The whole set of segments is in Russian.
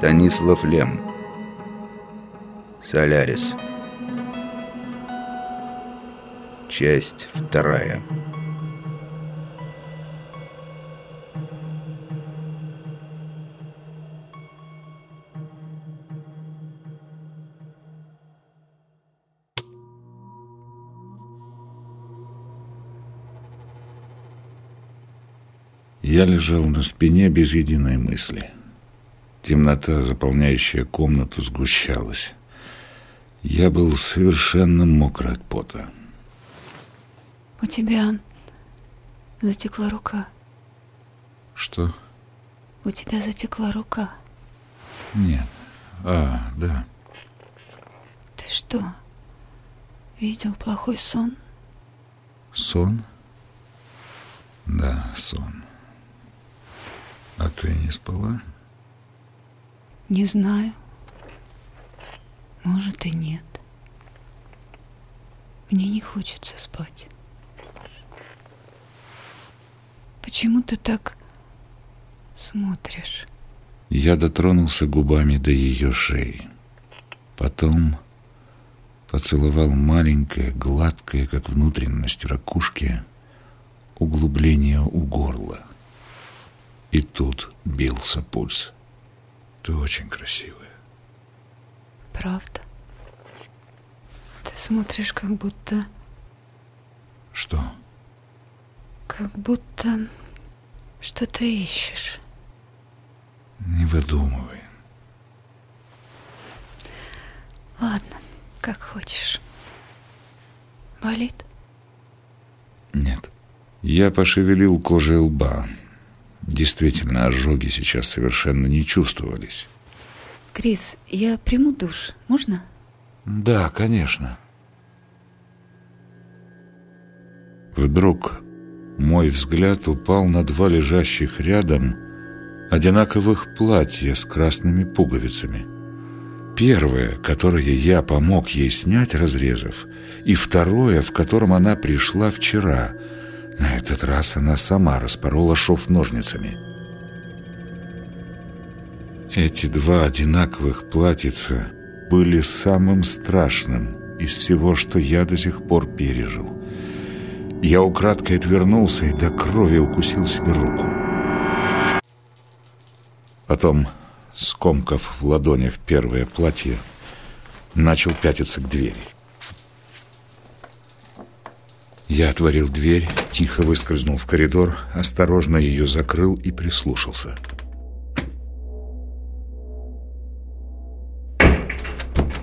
Станислав Лем. Солярис. Часть вторая. Я лежал на спине без единой мысли. Темнота, заполняющая комнату, сгущалась. Я был совершенно мокр от пота. У тебя затекла рука. Что? У тебя затекла рука. Нет. А, да. Ты что, видел плохой сон? Сон? Да, сон. А ты не спала? Не знаю. Может и нет. Мне не хочется спать. Почему ты так смотришь? Я дотронулся губами до ее шеи. Потом поцеловал маленькое, гладкое, как внутренность ракушки, углубление у горла. И тут бился пульс. Ты очень красивая. Правда? Ты смотришь, как будто... Что? Как будто что-то ищешь. Не выдумывай. Ладно, как хочешь. Болит? Нет. Я пошевелил кожей лба. Действительно, ожоги сейчас совершенно не чувствовались. Крис, я приму душ, можно? Да, конечно. Вдруг мой взгляд упал на два лежащих рядом одинаковых платья с красными пуговицами. Первое, которое я помог ей снять, разрезав, и второе, в котором она пришла вчера – на этот раз она сама распорола шов ножницами. Эти два одинаковых платьица были самым страшным из всего, что я до сих пор пережил. Я украдкой отвернулся и до крови укусил себе руку. Потом, скомкав в ладонях первое платье, начал пятиться к двери. Я отворил дверь, тихо выскользнул в коридор, осторожно ее закрыл и прислушался.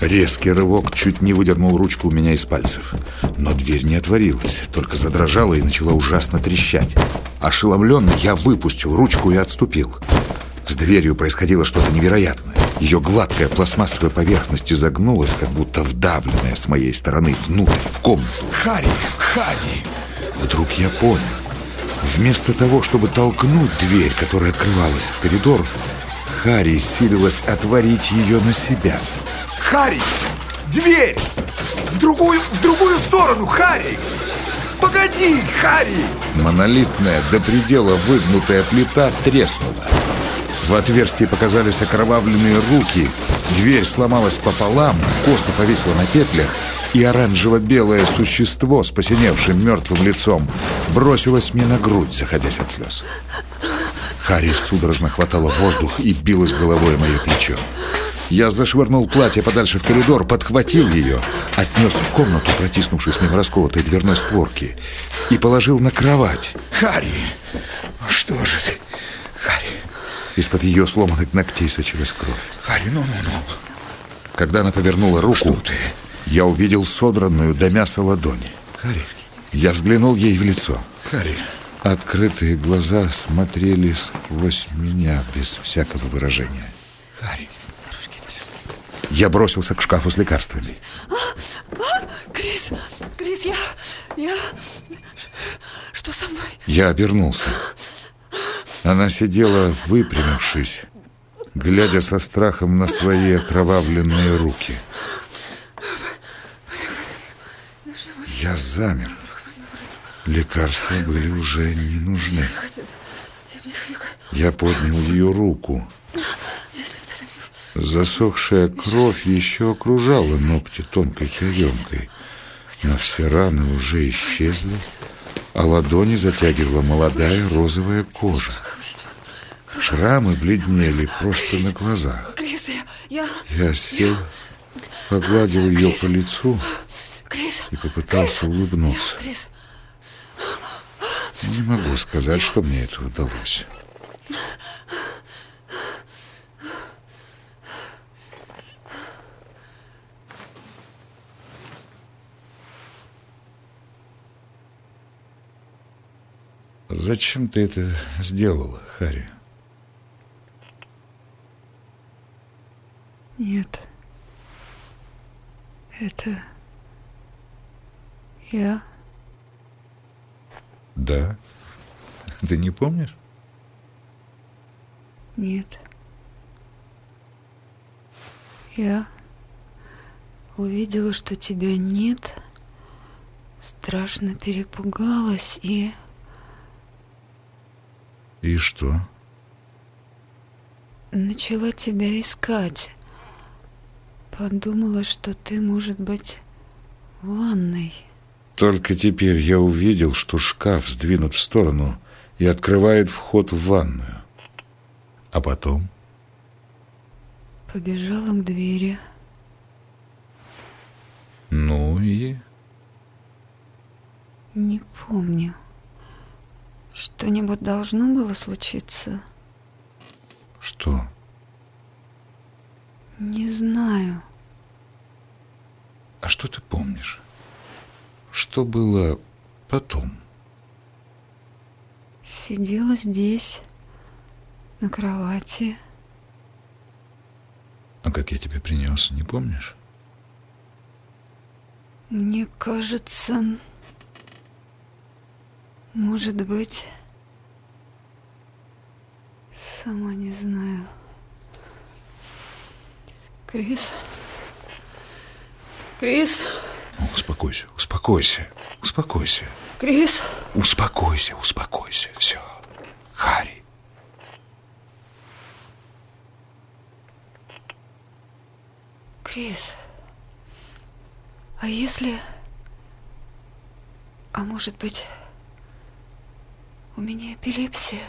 Резкий рывок чуть не выдернул ручку у меня из пальцев. Но дверь не отворилась, только задрожала и начала ужасно трещать. Ошеломленный я выпустил ручку и отступил. С дверью происходило что-то невероятное. Ее гладкая пластмассовая поверхность изогнулась, как будто вдавленная с моей стороны внутрь, в комнату. «Харри! Харри!» Вдруг я понял. Вместо того, чтобы толкнуть дверь, которая открывалась в коридор, Харри силилась отворить ее на себя. «Харри! Дверь! В другую, в другую сторону, Харри! Погоди, Харри!» Монолитная, до предела выгнутая плита треснула. В отверстии показались окровавленные руки, дверь сломалась пополам, косо повисла на петлях, и оранжево-белое существо с посиневшим мертвым лицом бросилось мне на грудь, заходясь от слез. Харри судорожно хватала воздух и билась головой мое плечо. Я зашвырнул платье подальше в коридор, подхватил ее, отнес в комнату, протиснувшись мимо расколотой дверной створки, и положил на кровать. «Харри, что же ты, Харри?» Из-под ее сломанных ногтей сочилась кровь. Харри, ну-ну-ну. Когда она повернула руку, я увидел содранную до мяса ладонь. Харри, Я взглянул ей в лицо. Харри, Открытые глаза смотрели сквозь меня без всякого выражения. Харри. Я бросился к шкафу с лекарствами. Крис, Крис, я... я... Что со мной? Я обернулся. Она сидела, выпрямившись, глядя со страхом на свои окровавленные руки. Я замер. Лекарства были уже не нужны. Я поднял ее руку. Засохшая кровь еще окружала ногти тонкой каемкой, но все раны уже исчезли, а ладони затягивала молодая розовая кожа. Шрамы бледнели просто на глазах. Крис, я... Я, сел, погладил ее по лицу и попытался улыбнуться. Не могу сказать, что мне это удалось. Зачем ты это сделала, Харри? Нет. Это... Я... Да? Ты не помнишь? Нет. Я увидела, что тебя нет, страшно перепугалась и... И что? Начала тебя искать. Подумала, что ты, может быть, в ванной. Только теперь я увидел, что шкаф сдвинут в сторону и открывает вход в ванную. А потом? Побежала к двери. Ну и... Не помню. Что-нибудь должно было случиться? Что? Не знаю. А что ты помнишь? Что было потом? Сидела здесь, на кровати. А как я тебе принес, не помнишь? Мне кажется, может быть, сама не знаю. Крис? Крис? Успокойся, успокойся, успокойся. Крис? Успокойся, успокойся, все. Харри. Крис, а если... А может быть, у меня эпилепсия?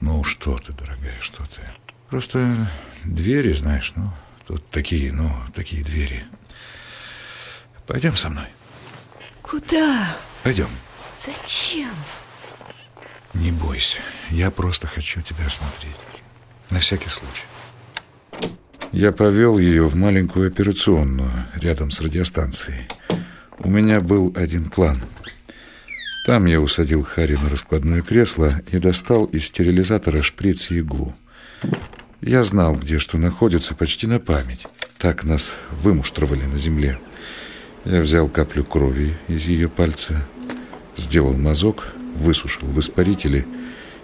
Ну, что ты, дорогая, что ты. Просто двери, знаешь, ну, тут такие, ну, такие двери. Пойдем со мной. Куда? Пойдем. Зачем? Не бойся, я просто хочу тебя осмотреть. На всякий случай. Я повел ее в маленькую операционную рядом с радиостанцией. У меня был один план. Там я усадил Харри на раскладное кресло и достал из стерилизатора шприц и иглу. Я знал, где что находится, почти на память. Так нас вымуштровали на земле. Я взял каплю крови из ее пальца, сделал мазок, высушил в испарителе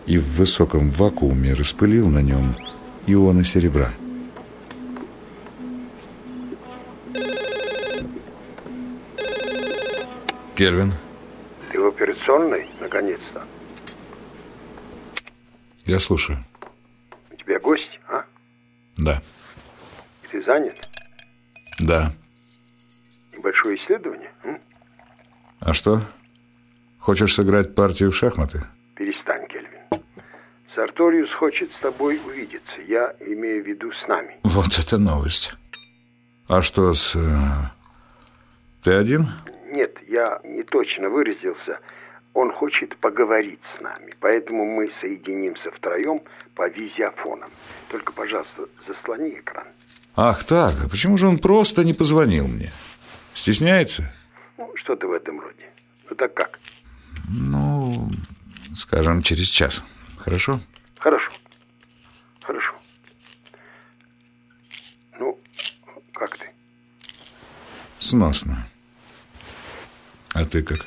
и в высоком вакууме распылил на нем ионы серебра. Кельвин. Ты в операционной, наконец-то? Я слушаю. Тебя гость, а? Да. И ты занят? Да. Небольшое исследование? М? А что? Хочешь сыграть партию в шахматы? Перестань, Кельвин. Сарториус хочет с тобой увидеться. Я имею в виду с нами. Вот это новость. А что с... э, Ты один? Нет, я не точно выразился. Он хочет поговорить с нами. Поэтому мы соединимся втроем по визиофонам. Только, пожалуйста, заслони экран. Ах так, а почему же он просто не позвонил мне? Стесняется? Ну, что-то в этом роде. Ну так как? Ну, скажем, через час. Хорошо? Хорошо. Хорошо. Ну, как ты? Сносно. А ты как?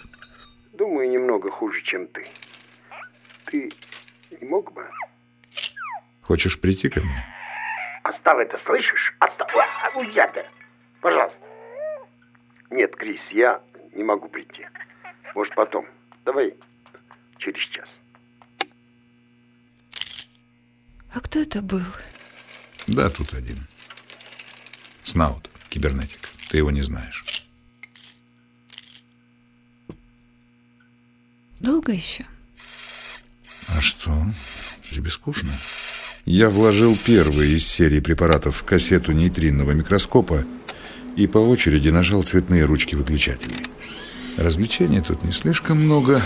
Думаю, немного хуже, чем ты. Ты не мог бы? Хочешь прийти ко мне? Оставь это, слышишь? Оставь. А, я-то. Пожалуйста. Нет, Крис, я не могу прийти. Может, потом. Давай через час. А кто это был? Да, тут один. Снаут, кибернетик. Ты его не знаешь. Долго еще? А что? Тебе скучно? Я вложил первый из серии препаратов в кассету нейтринного микроскопа и по очереди нажал цветные ручки выключателей. Развлечений тут не слишком много,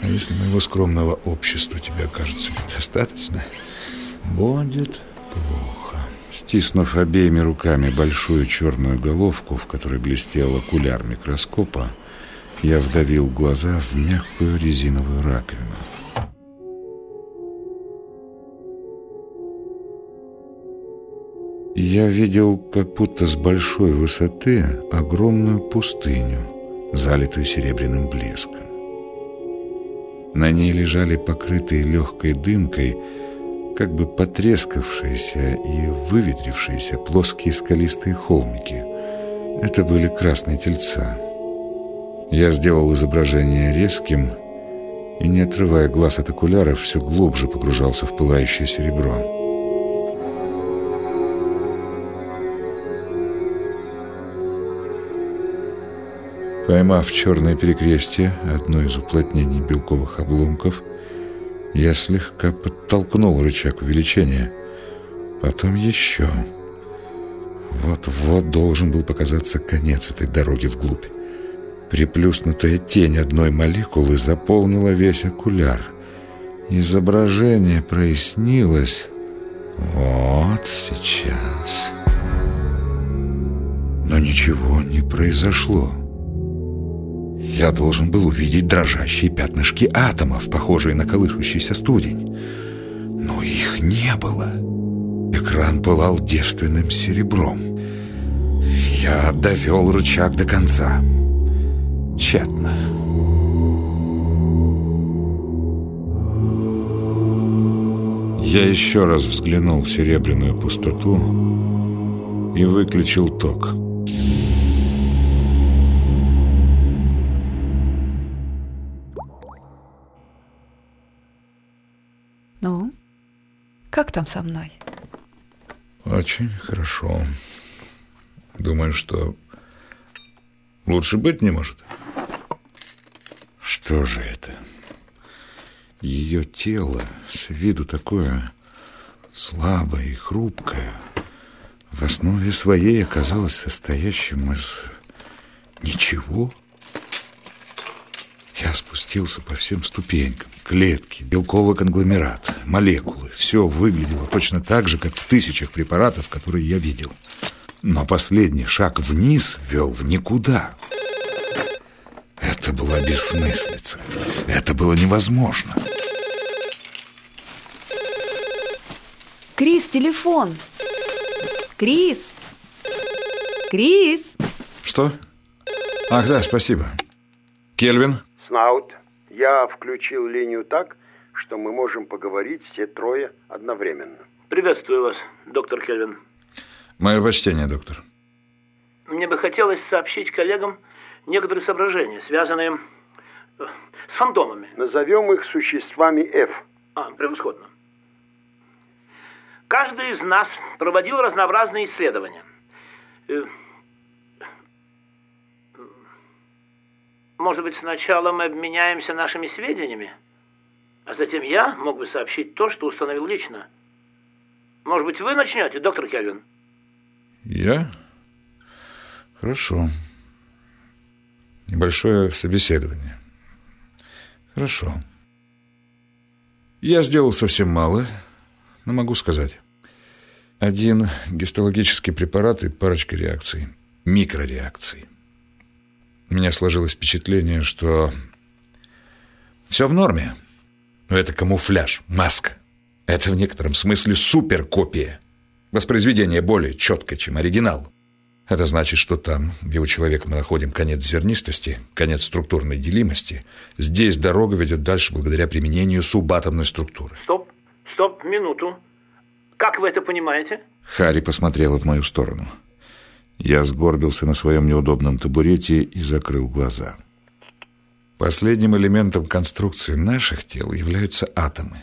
а если моего скромного общества тебе окажется недостаточно, будет плохо. Стиснув обеими руками большую черную головку, в которой блестел окуляр микроскопа, я вдавил глаза в мягкую резиновую раковину. Я видел, как будто с большой высоты, огромную пустыню, залитую серебряным блеском. На ней лежали покрытые легкой дымкой, как бы потрескавшиеся и выветрившиеся плоские скалистые холмики. Это были красные тельца. Я сделал изображение резким и, не отрывая глаз от окуляров, все глубже погружался в пылающее серебро. Поймав черное перекрестие, одно из уплотнений белковых обломков, я слегка подтолкнул рычаг увеличения. Потом еще. Вот-вот должен был показаться конец этой дороги вглубь. Приплюснутая тень одной молекулы заполнила весь окуляр. Изображение прояснилось. Вот сейчас. Но ничего не произошло. Я должен был увидеть дрожащие пятнышки атомов, похожие на колышущийся студень. Но их не было. Экран пылал девственным серебром. Я довел рычаг до конца. Тщетно. Я еще раз взглянул в серебряную пустоту и выключил ток. Ну, как там со мной? Очень хорошо. Думаю, что лучше быть не может. Что же это? Ее тело с виду такое слабое и хрупкое, в основе своей оказалось состоящим из ничего. Я спустился по всем ступенькам. Клетки, белковый конгломерат, молекулы. Все выглядело точно так же, как в тысячах препаратов, которые я видел. Но последний шаг вниз вел в никуда. Это была бессмыслица. Это было невозможно. Крис, телефон! Крис! Крис! Что? Ах, да, спасибо. Кельвин? Снаут, я включил линию так, что мы можем поговорить все трое одновременно. Приветствую вас, доктор Кельвин. Мое почтение, доктор. Мне бы хотелось сообщить коллегам некоторые соображения, связанные э, с фантомами. Назовем их существами F. А, превосходно. Каждый из нас проводил разнообразные исследования. Э, Может быть, сначала мы обменяемся нашими сведениями, а затем я мог бы сообщить то, что установил лично. Может быть, вы начнете, доктор Кельвин? Я? Хорошо. Небольшое собеседование. Хорошо. Я сделал совсем мало, но могу сказать. Один гистологический препарат и парочка реакций. Микрореакций. У меня сложилось впечатление, что все в норме. Но это камуфляж, маска. Это в некотором смысле суперкопия. Воспроизведение более четкое, чем оригинал. Это значит, что там, где у человека мы находим конец зернистости, конец структурной делимости, здесь дорога ведет дальше благодаря применению субатомной структуры. Стоп, стоп, минуту. Как вы это понимаете? Харри посмотрела в мою сторону. Я сгорбился на своем неудобном табурете и закрыл глаза. Последним элементом конструкции наших тел являются атомы.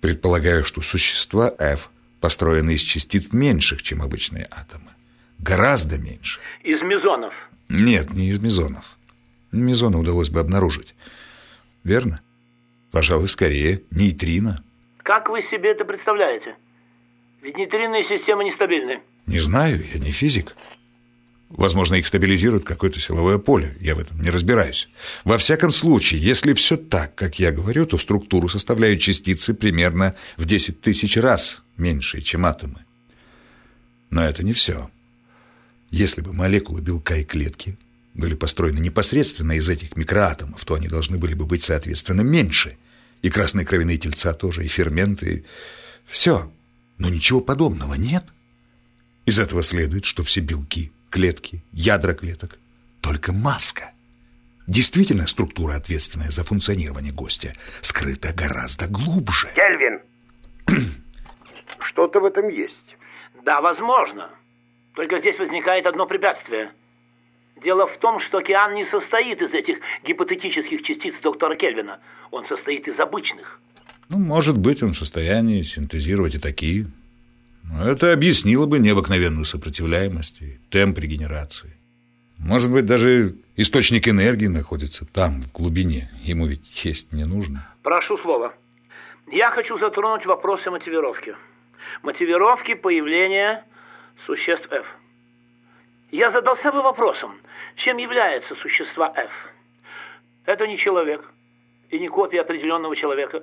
Предполагаю, что существа F построены из частиц меньших, чем обычные атомы. Гораздо меньше. Из мезонов. Нет, не из мезонов. Мезоны удалось бы обнаружить. Верно? Пожалуй, скорее нейтрино. Как вы себе это представляете? Ведь нейтринные системы нестабильны. Не знаю, я не физик. Возможно, их стабилизирует какое-то силовое поле. Я в этом не разбираюсь. Во всяком случае, если все так, как я говорю, то структуру составляют частицы примерно в 10 тысяч раз меньшие, чем атомы. Но это не все. Если бы молекулы белка и клетки были построены непосредственно из этих микроатомов, то они должны были бы быть, соответственно, меньше. И красные кровяные тельца тоже, и ферменты, и все. Но ничего подобного нет. Из этого следует, что все белки, клетки, ядра клеток — только маска. Действительно, структура, ответственная за функционирование гостя, скрыта гораздо глубже. Кельвин! Что-то в этом есть. Да, возможно. Только здесь возникает одно препятствие. Дело в том, что океан не состоит из этих гипотетических частиц доктора Кельвина. Он состоит из обычных. Ну, может быть, он в состоянии синтезировать и такие. Но это объяснило бы необыкновенную сопротивляемость и темп регенерации. Может быть, даже источник энергии находится там, в глубине. Ему ведь есть не нужно. Прошу слова. Я хочу затронуть вопросы мотивировки. Мотивировки появления существ F. Я задался бы вопросом, чем являются существа F? Это не человек и не копия определенного человека,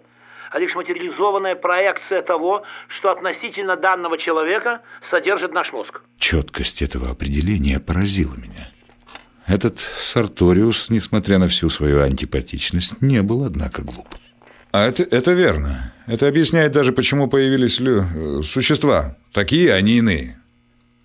а лишь материализованная проекция того, что относительно данного человека содержит наш мозг. Четкость этого определения поразила меня. Этот Сарториус, несмотря на всю свою антипатичность, не был, однако, глуп. А это, это верно. Это объясняет даже, почему появились лю... Э, существа. Такие, а не иные.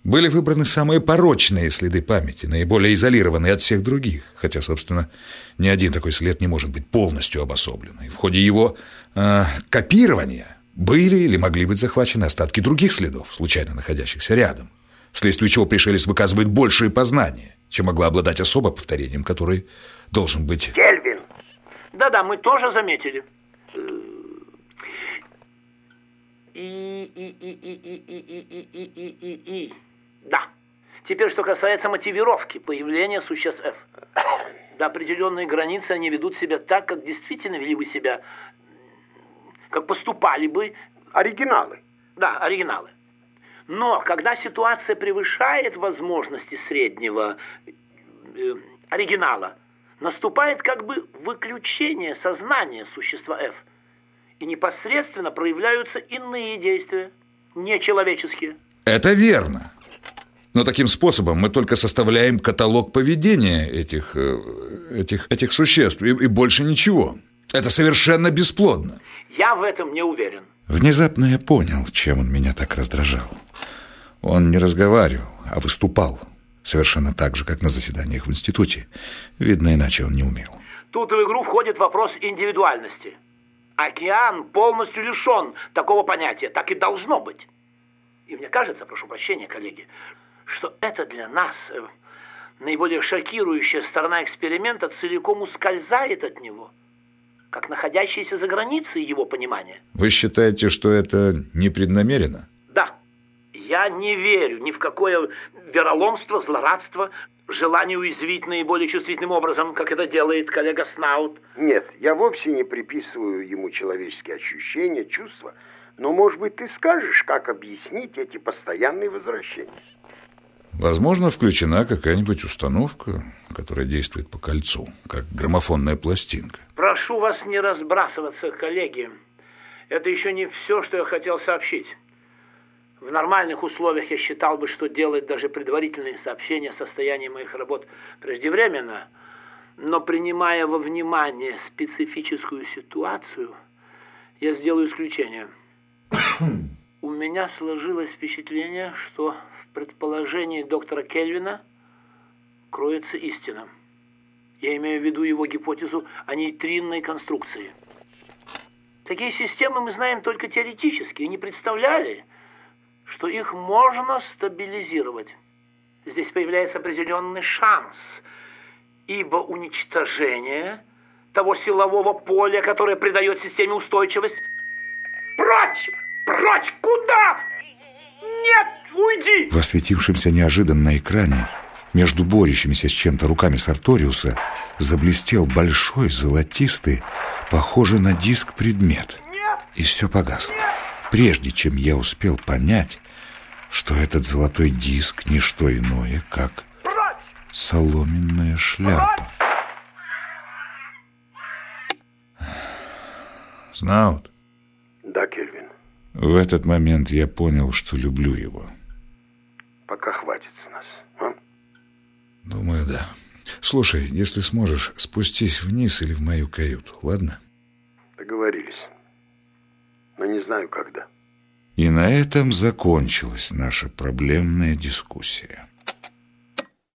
Были выбраны самые порочные следы памяти, наиболее изолированные от всех других, хотя, собственно, ни один такой след не может быть полностью обособлен. И в ходе его э, копирования были или могли быть захвачены остатки других следов, случайно находящихся рядом, вследствие чего пришелец выказывает большие познания, чем могла обладать особо повторением, который должен быть... Кельвин! Да-да, мы тоже заметили. И, и, и, и, и, и, и, и, и, и. Да. Теперь, что касается мотивировки появления существ F. До определенной границы они ведут себя так, как действительно вели бы себя, как поступали бы... Оригиналы. Да, оригиналы. Но когда ситуация превышает возможности среднего э, оригинала, наступает как бы выключение сознания существа F. И непосредственно проявляются иные действия, нечеловеческие. Это верно. Но таким способом мы только составляем каталог поведения этих, э, этих, этих существ, и, и больше ничего. Это совершенно бесплодно. Я в этом не уверен. Внезапно я понял, чем он меня так раздражал. Он не разговаривал, а выступал. Совершенно так же, как на заседаниях в институте. Видно, иначе он не умел. Тут в игру входит вопрос индивидуальности. Океан полностью лишен такого понятия. Так и должно быть. И мне кажется, прошу прощения, коллеги, что это для нас э, наиболее шокирующая сторона эксперимента целиком ускользает от него, как находящаяся за границей его понимания. Вы считаете, что это непреднамеренно? Да. Я не верю ни в какое вероломство, злорадство, желание уязвить наиболее чувствительным образом, как это делает коллега Снаут. Нет, я вовсе не приписываю ему человеческие ощущения, чувства, но, может быть, ты скажешь, как объяснить эти постоянные возвращения? Возможно, включена какая-нибудь установка, которая действует по кольцу, как граммофонная пластинка. Прошу вас не разбрасываться, коллеги. Это еще не все, что я хотел сообщить. В нормальных условиях я считал бы, что делать даже предварительные сообщения о состоянии моих работ преждевременно, но принимая во внимание специфическую ситуацию, я сделаю исключение. У меня сложилось впечатление, что предположении доктора Кельвина кроется истина. Я имею в виду его гипотезу о нейтринной конструкции. Такие системы мы знаем только теоретически и не представляли, что их можно стабилизировать. Здесь появляется определенный шанс, ибо уничтожение того силового поля, которое придает системе устойчивость... Прочь! Прочь! Куда? Нет! Уйди! В осветившемся неожиданно на экране между борющимися с чем-то руками Сарториуса заблестел большой, золотистый, похожий на диск предмет. И все погасло. Прежде чем я успел понять, что этот золотой диск не что иное, как соломенная шляпа. Знаут. В этот момент я понял, что люблю его. Пока хватит с нас. А? Думаю, да. Слушай, если сможешь, спустись вниз или в мою каюту, ладно? Договорились. Но не знаю, когда. И на этом закончилась наша проблемная дискуссия.